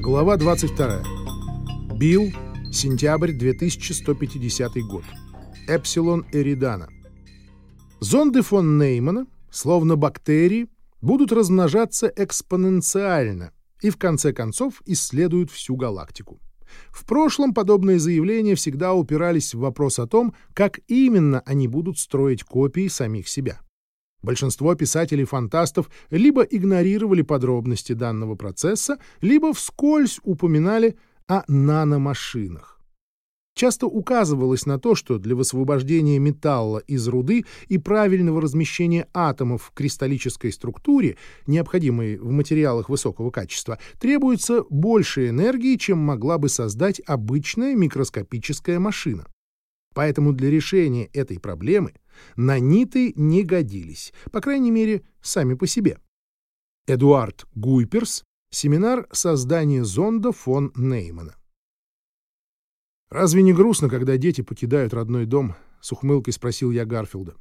Глава 22. Билл, сентябрь 2150 год. Эпсилон Эридана. Зонды фон Неймана, словно бактерии, будут размножаться экспоненциально и в конце концов исследуют всю галактику. В прошлом подобные заявления всегда упирались в вопрос о том, как именно они будут строить копии самих себя. Большинство писателей-фантастов либо игнорировали подробности данного процесса, либо вскользь упоминали о наномашинах. Часто указывалось на то, что для высвобождения металла из руды и правильного размещения атомов в кристаллической структуре, необходимой в материалах высокого качества, требуется больше энергии, чем могла бы создать обычная микроскопическая машина. Поэтому для решения этой проблемы наниты не годились, по крайней мере, сами по себе. Эдуард Гуйперс, семинар создания зонда фон Неймана. «Разве не грустно, когда дети покидают родной дом?» — с ухмылкой спросил я Гарфилда.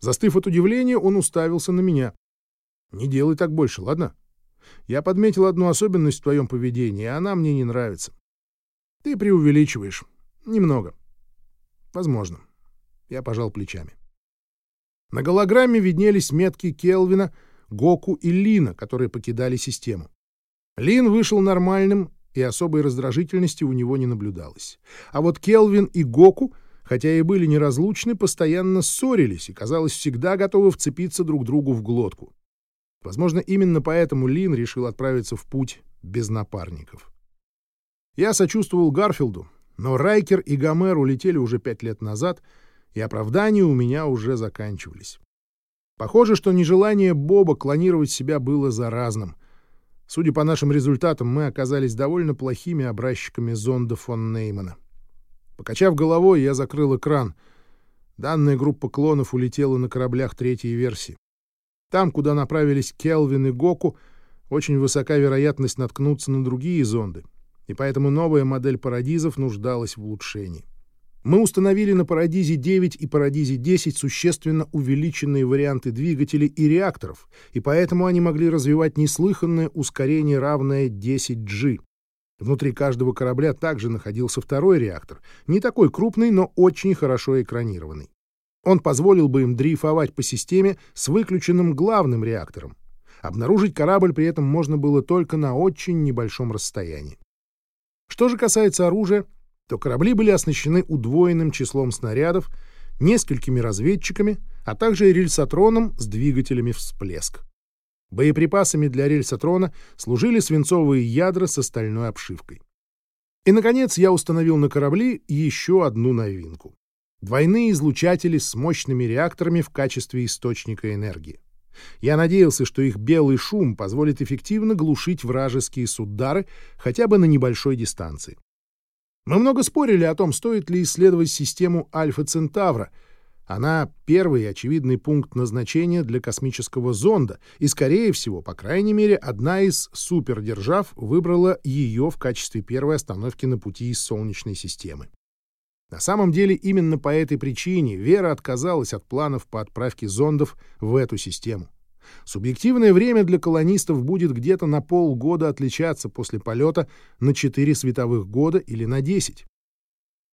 Застыв от удивления, он уставился на меня. «Не делай так больше, ладно? Я подметил одну особенность в твоем поведении, и она мне не нравится. Ты преувеличиваешь. Немного. Возможно». Я пожал плечами. На голограмме виднелись метки Келвина, Гоку и Лина, которые покидали систему. Лин вышел нормальным и особой раздражительности у него не наблюдалось. А вот Келвин и Гоку, хотя и были неразлучны, постоянно ссорились и, казалось, всегда готовы вцепиться друг другу в глотку. Возможно, именно поэтому Лин решил отправиться в путь без напарников. Я сочувствовал Гарфилду, но Райкер и Гомер улетели уже пять лет назад, и оправдания у меня уже заканчивались. Похоже, что нежелание Боба клонировать себя было заразным — Судя по нашим результатам, мы оказались довольно плохими образчиками зонда фон Неймана. Покачав головой, я закрыл экран. Данная группа клонов улетела на кораблях третьей версии. Там, куда направились Келвин и Гоку, очень высока вероятность наткнуться на другие зонды, и поэтому новая модель парадизов нуждалась в улучшении. Мы установили на Парадизе 9 и Парадизе 10 существенно увеличенные варианты двигателей и реакторов, и поэтому они могли развивать неслыханное ускорение, равное 10G. Внутри каждого корабля также находился второй реактор, не такой крупный, но очень хорошо экранированный. Он позволил бы им дрейфовать по системе с выключенным главным реактором. Обнаружить корабль при этом можно было только на очень небольшом расстоянии. Что же касается оружия, то корабли были оснащены удвоенным числом снарядов, несколькими разведчиками, а также рельсотроном с двигателями всплеск. Боеприпасами для рельсотрона служили свинцовые ядра с остальной обшивкой. И, наконец, я установил на корабли еще одну новинку. Двойные излучатели с мощными реакторами в качестве источника энергии. Я надеялся, что их белый шум позволит эффективно глушить вражеские суддары хотя бы на небольшой дистанции. Мы много спорили о том, стоит ли исследовать систему Альфа-Центавра. Она — первый очевидный пункт назначения для космического зонда, и, скорее всего, по крайней мере, одна из супердержав выбрала ее в качестве первой остановки на пути из Солнечной системы. На самом деле, именно по этой причине Вера отказалась от планов по отправке зондов в эту систему. Субъективное время для колонистов будет где-то на полгода отличаться после полета на 4 световых года или на 10.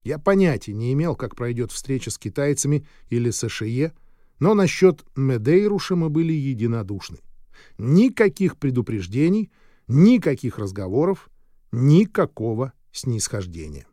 Я понятия не имел, как пройдет встреча с китайцами или США, но насчет Медейруша мы были единодушны. Никаких предупреждений, никаких разговоров, никакого снисхождения.